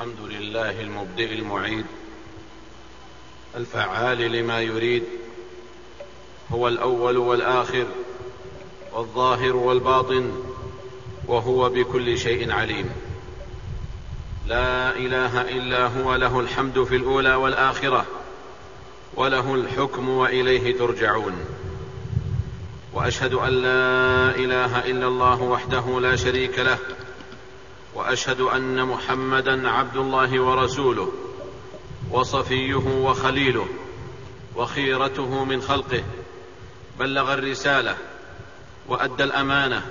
الحمد لله المبدئ المعيد الفعال لما يريد هو الأول والآخر والظاهر والباطن وهو بكل شيء عليم. لا إله إلا هو له الحمد في الأولى والآخرة وله الحكم وإليه ترجعون. وأشهد أن لا إله إلا الله وحده لا شريك له وأشهد أن محمدا عبد الله ورسوله وصفيه وخليله وخيرته من خلقه بلغ الرسالة وأدى الأمانة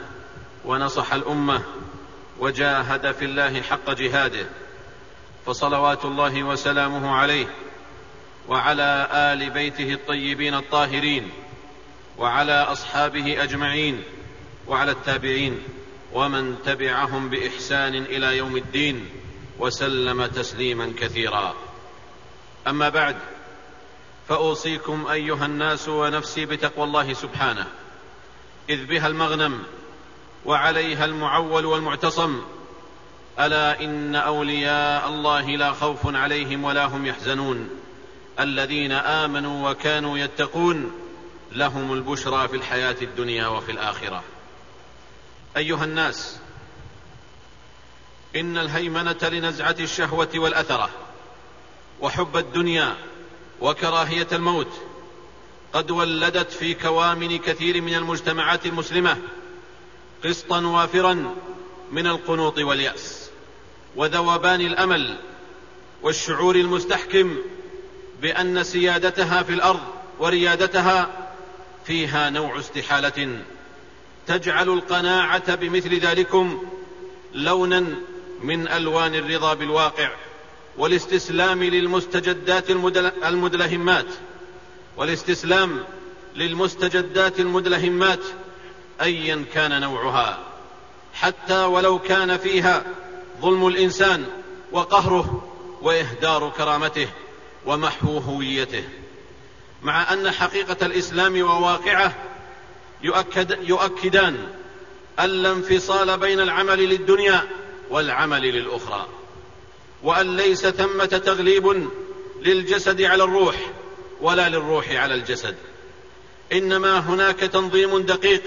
ونصح الأمة وجاهد في الله حق جهاده فصلوات الله وسلامه عليه وعلى آل بيته الطيبين الطاهرين وعلى أصحابه أجمعين وعلى التابعين. ومن تبعهم بإحسان إلى يوم الدين وسلم تسليما كثيرا. أما بعد فأوصيكم أيها الناس ونفسي بتقوى الله سبحانه. إذ بها المغنم وعليها المعول والمعتصم ألا إن أولياء الله لا خوف عليهم ولا هم يحزنون. الذين آمنوا وكانوا يتقون لهم البشرى في الحياة الدنيا وفي الآخرة. أيها الناس إن الهيمنة لنزعة الشهوة والأثرة وحب الدنيا وكراهية الموت قد ولدت في كوامن كثير من المجتمعات المسلمة قسطا وافرا من القنوط واليأس وذوبان الأمل والشعور المستحكم بأن سيادتها في الأرض وريادتها فيها نوع استحالة تجعل القناعة بمثل ذلكم لونا من ألوان الرضا بالواقع والاستسلام للمستجدات المدلهمات والاستسلام للمستجدات المدلهمات ايا كان نوعها. حتى ولو كان فيها ظلم الإنسان وقهره وإهدار كرامته ومحو هويته مع أن حقيقة الإسلام وواقعه يؤكد يؤكدان ان لا انفصال بين العمل للدنيا والعمل للأخرى وأن ليس ثمة تغليب للجسد على الروح ولا للروح على الجسد. إنما هناك تنظيم دقيق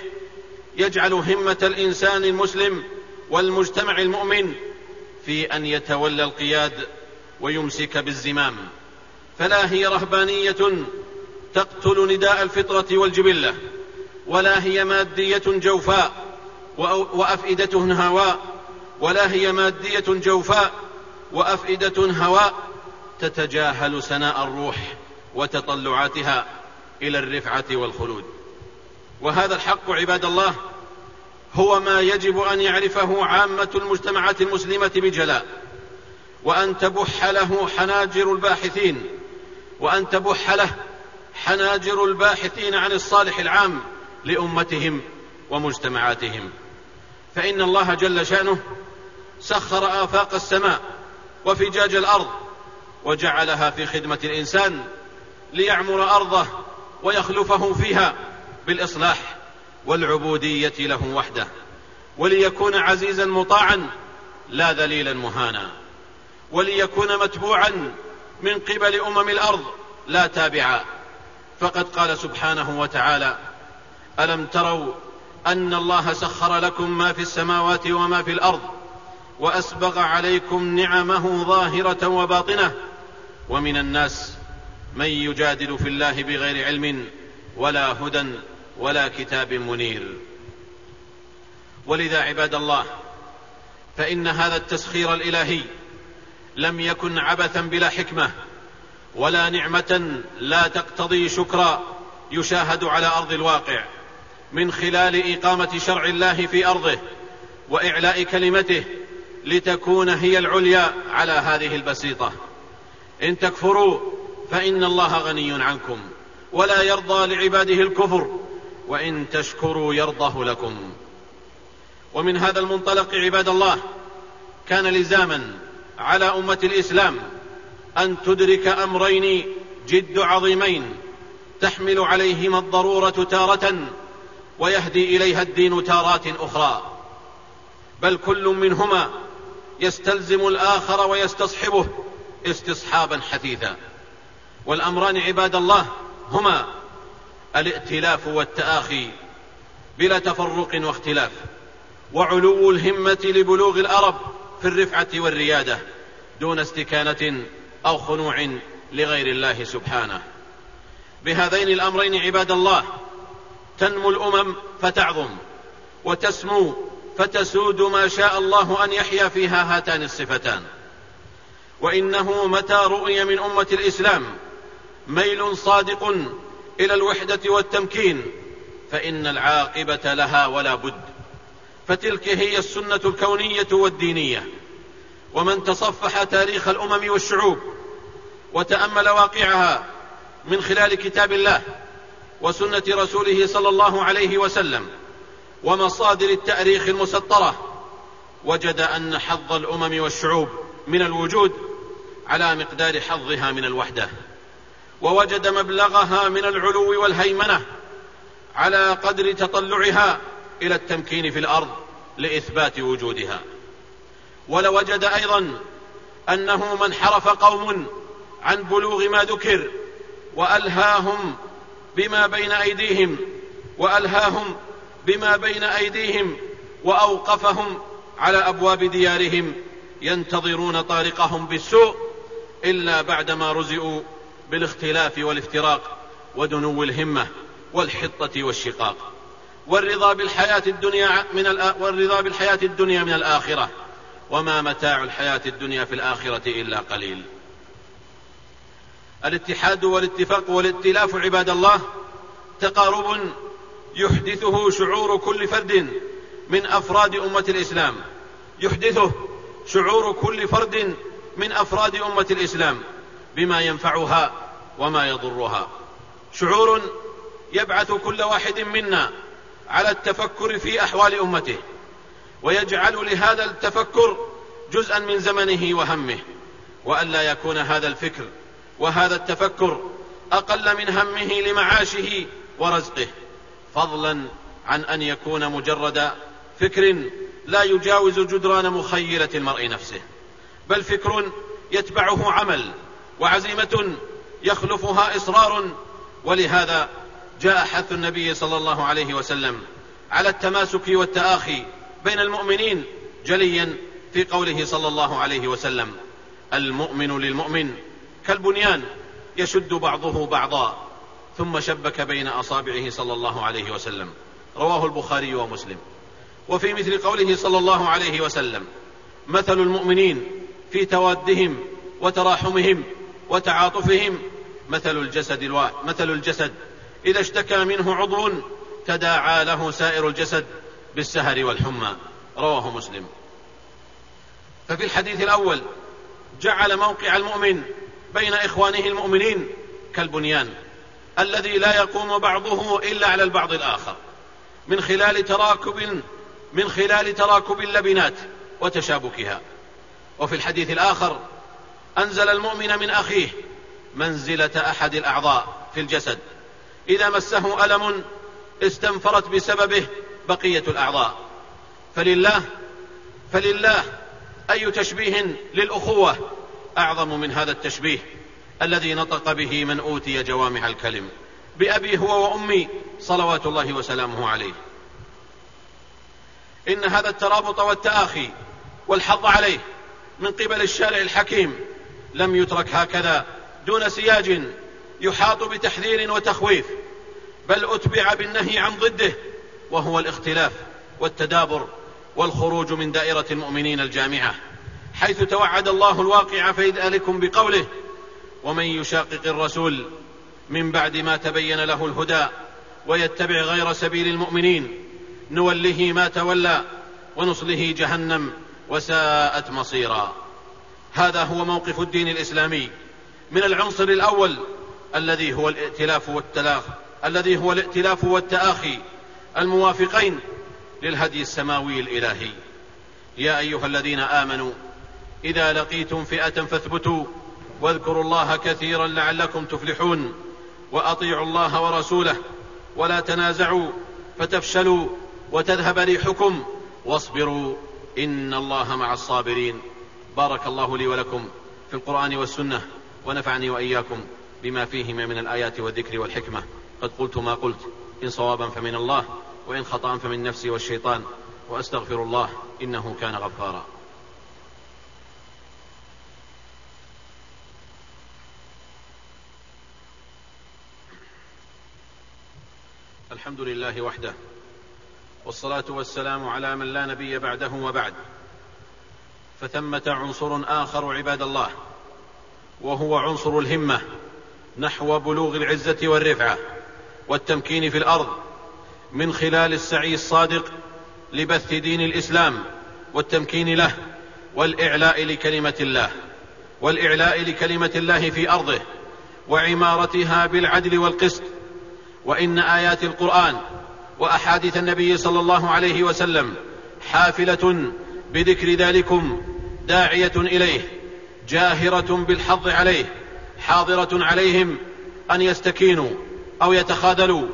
يجعل همة الإنسان المسلم والمجتمع المؤمن في أن يتولى القياد ويمسك بالزمام. فلا هي رهبانية تقتل نداء الفطرة والجبلة. ولا هي مادية جوفاء وأفئدة هواء ولا هي مادية جوفاء وأفئدة هواء. تتجاهل سناء الروح وتطلعاتها إلى الرفعة والخلود. وهذا الحق عباد الله هو ما يجب أن يعرفه عامة المجتمعات المسلمة بجلاء. وأن تبح له حناجر الباحثين وأن تبح له حناجر الباحثين عن الصالح العام لأمتهم ومجتمعاتهم. فإن الله جل شأنه سخر آفاق السماء وفجاج الأرض وجعلها في خدمة الإنسان ليعمر أرضه ويخلفه فيها بالإصلاح والعبودية له وحده وليكون عزيزا مطاعا لا ذليلا مهانا وليكون متبوعا من قبل أمم الأرض لا تابعا. فقد قال سبحانه وتعالى ألم تروا أن الله سخر لكم ما في السماوات وما في الأرض وأسبغ عليكم نعمه ظاهرة وباطنة ومن الناس من يجادل في الله بغير علم ولا هدى ولا كتاب منير. ولذا عباد الله فإن هذا التسخير الإلهي لم يكن عبثا بلا حكمة ولا نعمة لا تقتضي شكرا يشاهد على أرض الواقع. من خلال إقامة شرع الله في أرضه وإعلاء كلمته لتكون هي العليا على هذه البسيطة. إن تكفروا فإن الله غني عنكم ولا يرضى لعباده الكفر وإن تشكروا يرضه لكم. ومن هذا المنطلق عباد الله كان لزاما على أمة الإسلام أن تدرك أمرين جد عظيمين تحمل عليهما الضرورة تارة ويهدي إليها الدين تارات أخرى. بل كل منهما يستلزم الآخر ويستصحبه استصحابا حثيثا والأمران عباد الله هما الائتلاف والتآخي بلا تفرق واختلاف وعلو الهمة لبلوغ الأرب في الرفعة والريادة دون استكانة أو خنوع لغير الله سبحانه. بهذين الأمرين عباد الله تنمو الأمم فتعظم وتسمو فتسود ما شاء الله أن يحيا فيها هاتان الصفتان. وإنه متى رؤي من أمة الإسلام ميل صادق إلى الوحدة والتمكين فإن العاقبة لها ولا بد. فتلك هي السنة الكونية والدينية. ومن تصفح تاريخ الأمم والشعوب وتأمل واقعها من خلال كتاب الله وسنة رسوله صلى الله عليه وسلم ومصادر التأريخ المسطرة وجد أن حظ الأمم والشعوب من الوجود على مقدار حظها من الوحدة ووجد مبلغها من العلو والهيمنة على قدر تطلعها إلى التمكين في الأرض لإثبات وجودها. ولوجد أيضا أنه من حرف قوم عن بلوغ ما ذكر وألهاهم بما بين أيديهم وألهاهم بما بين أيديهم وأوقفهم على أبواب ديارهم ينتظرون طارقهم بالسوء إلا بعدما رزئوا بالاختلاف والافتراق ودنو الهمة والحطة والشقاق. والرضا بالحياة الدنيا من والرضا بالحياة الدنيا من الآخرة. وما متاع الحياة الدنيا في الآخرة إلا قليل. الاتحاد والاتفاق والائتلاف عباد الله تقارب يحدثه شعور كل فرد من أفراد أمة الإسلام. يحدثه شعور كل فرد من أفراد أمة الإسلام بما ينفعها وما يضرها. شعور يبعث كل واحد منا على التفكر في أحوال أمته ويجعل لهذا التفكر جزءا من زمنه وهمه والا يكون هذا الفكر وهذا التفكر أقل من همه لمعاشه ورزقه فضلا عن أن يكون مجرد فكر لا يجاوز جدران مخيلة المرء نفسه بل فكر يتبعه عمل وعزيمة يخلفها إصرار ولهذا جاء حث النبي صلى الله عليه وسلم على التماسك والتآخي بين المؤمنين جليا في قوله صلى الله عليه وسلم المؤمن للمؤمن كالبنيان يشد بعضه بعضا ثم شبك بين أصابعه صلى الله عليه وسلم. رواه البخاري ومسلم. وفي مثل قوله صلى الله عليه وسلم مثل المؤمنين في توادهم وتراحمهم وتعاطفهم مثل الجسد الواحد مثل الجسد. إذا اشتكى منه عضو تداعى له سائر الجسد بالسهر والحمى. رواه مسلم. ففي الحديث الأول جعل موقع المؤمن بين إخوانه المؤمنين كالبنيان الذي لا يقوم بعضه إلا على البعض الآخر من خلال تراكب من خلال تراكب اللبنات وتشابكها. وفي الحديث الآخر أنزل المؤمن من أخيه منزلة أحد الأعضاء في الجسد. إذا مسه ألم استنفرت بسببه بقية الأعضاء. فلله فلله أي تشبيه للأخوة أعظم من هذا التشبيه الذي نطق به من أوتي جوامع الكلم. بأبي هو وأمي صلوات الله وسلامه عليه. إن هذا الترابط والتآخي والحظ عليه من قبل الشارع الحكيم لم يترك هكذا دون سياج يحاط بتحذير وتخويف بل أتبع بالنهي عن ضده وهو الاختلاف والتدابر والخروج من دائرة المؤمنين الجامعة. حيث توعد الله الواقع في ذلكم بقوله ومن يشاقق الرسول من بعد ما تبين له الهدى ويتبع غير سبيل المؤمنين نوله ما تولى ونصله جهنم وساءت مصيرا. هذا هو موقف الدين الإسلامي من العنصر الأول الذي هو الائتلاف والتلاخ الذي هو الائتلاف والتآخي الموافقين للهدي السماوي الإلهي. يا أيها الذين آمنوا إذا لقيتم فئة فاثبتوا واذكروا الله كثيرا لعلكم تفلحون وأطيعوا الله ورسوله ولا تنازعوا فتفشلوا وتذهب ريحكم واصبروا إن الله مع الصابرين. بارك الله لي ولكم في القرآن والسنة ونفعني وإياكم بما فيهما من الآيات والذكر والحكمة. قد قلت ما قلت إن صوابا فمن الله وإن خطأ فمن نفسي والشيطان وأستغفر الله إنه كان غفارا. الحمد لله وحده والصلاة والسلام على من لا نبي بعده وبعد. فثمة عنصر آخر عباد الله وهو عنصر الهمة نحو بلوغ العزة والرفعة والتمكين في الأرض من خلال السعي الصادق لبث دين الإسلام والتمكين له والإعلاء لكلمة الله والإعلاء لكلمة الله في أرضه وعمارتها بالعدل والقسط وإن آيات القرآن وأحاديث النبي صلى الله عليه وسلم حافلة بذكر ذلكم داعية إليه جاهرة بالحظ عليه حاضرة عليهم أن يستكينوا أو يتخاذلوا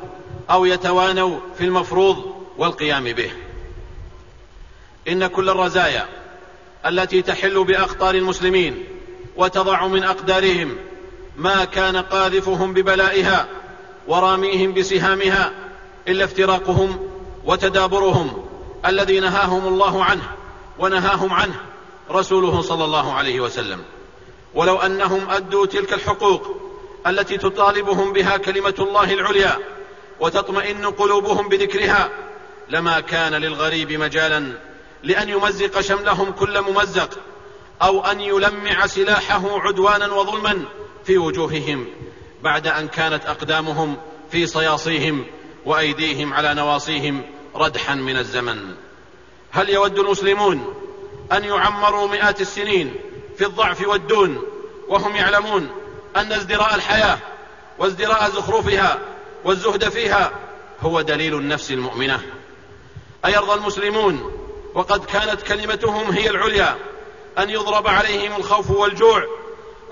أو يتوانوا في المفروض والقيام به. إن كل الرزايا التي تحل بأخطار المسلمين وتضع من أقدارهم ما كان قاذفهم ببلائها وراميهم بسهامها إلا افتراقهم وتدابرهم الذي نهاهم الله عنه ونهاهم عنه رسوله صلى الله عليه وسلم. ولو أنهم أدوا تلك الحقوق التي تطالبهم بها كلمة الله العليا وتطمئن قلوبهم بذكرها لما كان للغريب مجالا لأن يمزق شملهم كل ممزق أو أن يلمع سلاحه عدوانا وظلما في وجوههم بعد أن كانت أقدامهم في صياصيهم وأيديهم على نواصيهم ردحا من الزمن. هل يود المسلمون أن يعمروا مئات السنين في الضعف والدون وهم يعلمون أن ازدراء الحياة وازدراء زخرفها والزهد فيها هو دليل النفس المؤمنة. أيرضى المسلمون وقد كانت كلمتهم هي العليا أن يضرب عليهم الخوف والجوع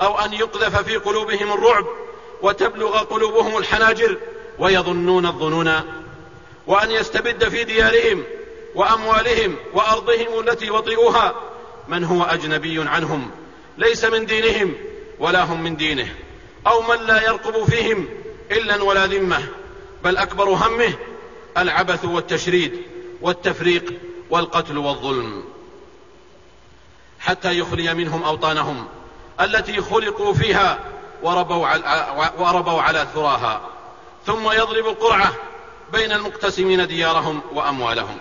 أو أن يقذف في قلوبهم الرعب وتبلغ قلوبهم الحناجر ويظنون الظنون وأن يستبد في ديارهم وأموالهم وأرضهم التي وطئوها من هو أجنبي عنهم ليس من دينهم ولا هم من دينه أو من لا يرقب فيهم إلا ولا ذمة بل أكبر همه العبث والتشريد والتفريق والقتل والظلم حتى يخلي منهم أوطانهم التي خلقوا فيها وربوا على, وربوا على ثراها. ثم يضرب القرعة بين المقتسمين ديارهم وأموالهم.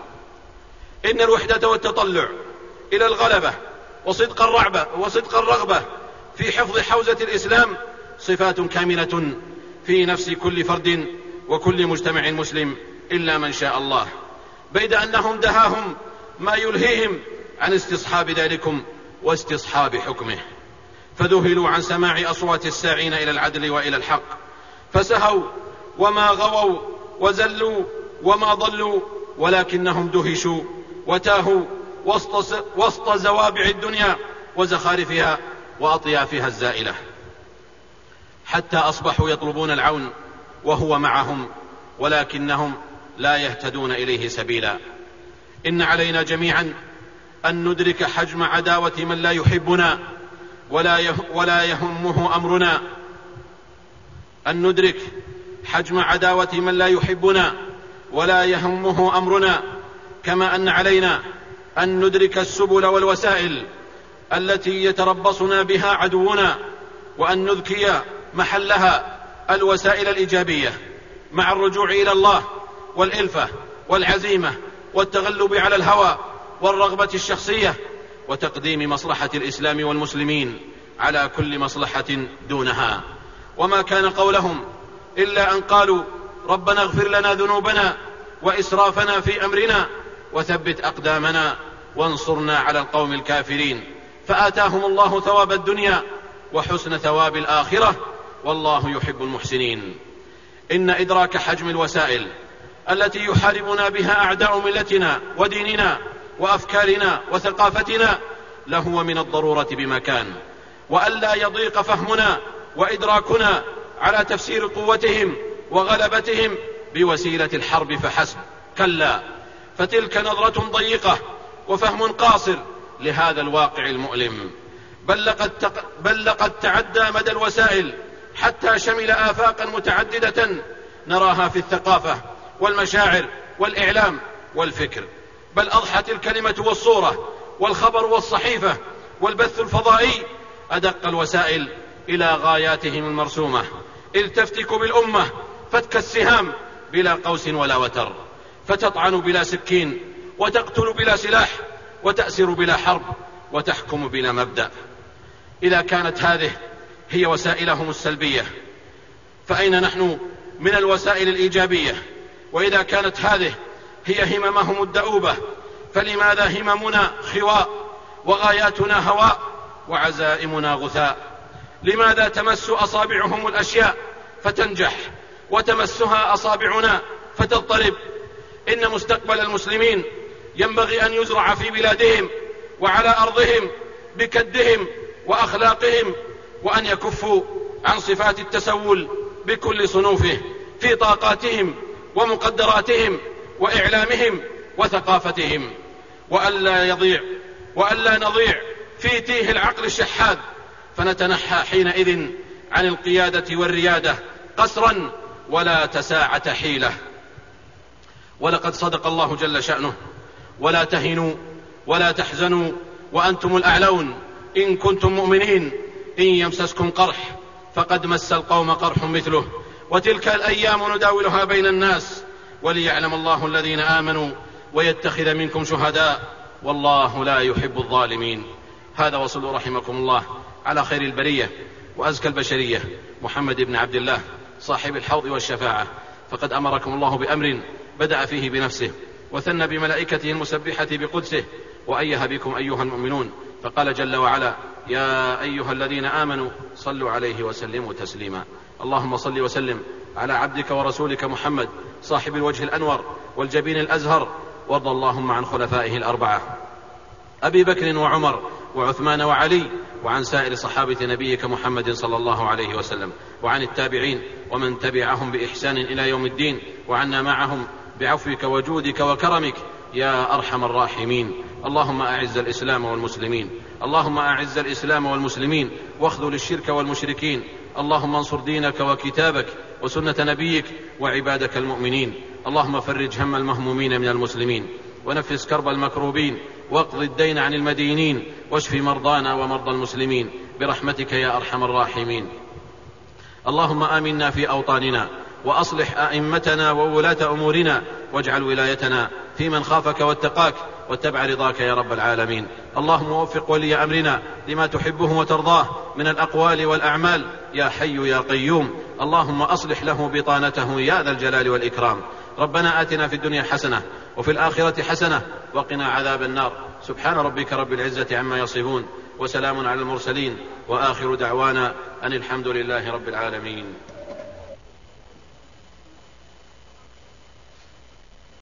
إن الوحدة والتطلع إلى الغلبة وصدق الرعبة وصدق الرغبة في حفظ حوزة الإسلام صفات كاملة في نفس كل فرد وكل مجتمع مسلم إلا من شاء الله. بيد أنهم دهاهم ما يلهيهم عن استصحاب ذلكم واستصحاب حكمه. فذهلوا عن سماع أصوات الساعين إلى العدل وإلى الحق. فسهوا وما غووا وزلوا وما ضلوا ولكنهم دهشوا وتاهوا وسط, وسط زوابع الدنيا وزخارفها وأطيافها الزائلة. حتى أصبحوا يطلبون العون وهو معهم ولكنهم لا يهتدون إليه سبيلا. إن علينا جميعا أن ندرك حجم عداوة من لا يحبنا ولا ولا يهمه أمرنا. أن ندرك حجم عداوة من لا يحبنا ولا يهمه أمرنا. كما أن علينا أن ندرك السبل والوسائل التي يتربصنا بها عدونا وأن نذكي محلها الوسائل الإيجابية مع الرجوع إلى الله والإلفة والعزيمة والتغلب على الهوى والرغبة الشخصية وتقديم مصلحة الإسلام والمسلمين على كل مصلحة دونها. وما كان قولهم إلا أن قالوا ربنا اغفر لنا ذنوبنا وإسرافنا في أمرنا وثبت أقدامنا وانصرنا على القوم الكافرين. فآتاهم الله ثواب الدنيا وحسن ثواب الآخرة والله يحب المحسنين. إن إدراك حجم الوسائل التي يحاربنا بها أعداء ملتنا وديننا وأفكارنا وثقافتنا لهو من الضرورة بمكان وألا يضيق فهمنا وإدراكنا على تفسير قوتهم وغلبتهم بوسيلة الحرب فحسب. كلا فتلك نظرة ضيقة وفهم قاصر لهذا الواقع المؤلم. بل لقد, تق... بل لقد تعدى مدى الوسائل حتى شمل آفاقا متعددة نراها في الثقافة والمشاعر والإعلام والفكر. بل أضحت الكلمة والصورة والخبر والصحيفة والبث الفضائي أدق الوسائل إلى غاياتهم المرسومة. إذ تفتك بالأمة فتك السهام بلا قوس ولا وتر فتطعن بلا سكين وتقتل بلا سلاح وتأسر بلا حرب وتحكم بلا مبدأ. إذا كانت هذه هي وسائلهم السلبية فأين نحن من الوسائل الإيجابية؟ وإذا كانت هذه هي هممهم الدؤوبة فلماذا هممنا خواء وغاياتنا هواء وعزائمنا غثاء؟ لماذا تمس أصابعهم الأشياء فتنجح وتمسها أصابعنا فتضطرب؟ إن مستقبل المسلمين ينبغي أن يزرع في بلادهم وعلى أرضهم بكدهم وأخلاقهم وأن يكفوا عن صفات التسول بكل صنوفه في طاقاتهم ومقدراتهم وإعلامهم وثقافتهم وألا يضيع وألا نضيع في تيه العقل الشحاذ فنتنحى حينئذ عن القيادة والريادة قسرا ولا تساعة حيلة. ولقد صدق الله جل شأنه. ولا تهنوا ولا تحزنوا وأنتم الأعلون. إن كنتم مؤمنين إن يمسسكم قرح فقد مس القوم قرح مثله. وتلك الأيام نداولها بين الناس. وليعلم الله الذين آمنوا ويتخذ منكم شهداء والله لا يحب الظالمين. هذا وصلوا رحمكم الله على خير البرية وأزكى البشرية محمد بن عبد الله صاحب الحوض والشفاعة. فقد أمركم الله بأمر بدأ فيه بنفسه وثنى بملائكته المسبحة بقدسه وأيه بكم أيها المؤمنون. فقال جل وعلا يا أيها الذين آمنوا صلوا عليه وسلموا تسليما. اللهم صل وسلم على عبدك ورسولك محمد صاحب الوجه الأنور والجبين الأزهر. وارض اللهم عن خلفائه الأربعة. أبي بكر وعمر وعثمان وعلي وعن سائر صحابة نبيك محمد صلى الله عليه وسلم. وعن التابعين ومن تبعهم بإحسان إلى يوم الدين. وعنا معهم بعفوك وجودك وكرمك. يا أرحم الراحمين. اللهم أعز الإسلام والمسلمين. اللهم أعز الإسلام والمسلمين. واخذل الشرك والمشركين. اللهم انصر دينك وكتابك. وسنة نبيك وعبادك المؤمنين. اللهم فرج هم المهمومين من المسلمين. ونفس كرب المكروبين. واقض الدين عن المدينين. واشف مرضانا ومرضى المسلمين. برحمتك يا أرحم الراحمين. اللهم آمنا في أوطاننا. وأصلح أئمتنا وولاة أمورنا. واجعل ولايتنا في من خافك واتقاك. واتبع رضاك يا رب العالمين. اللهم وفق ولي أمرنا لما تحبه وترضاه من الأقوال والأعمال. يا حي يا قيوم. اللهم أصلح له بطانته يا ذا الجلال والإكرام. ربنا آتنا في الدنيا حسنة وفي الآخرة حسنة وقنا عذاب النار. سبحان ربك رب العزة عما يصفون وسلام على المرسلين. وآخر دعوانا أن الحمد لله رب العالمين.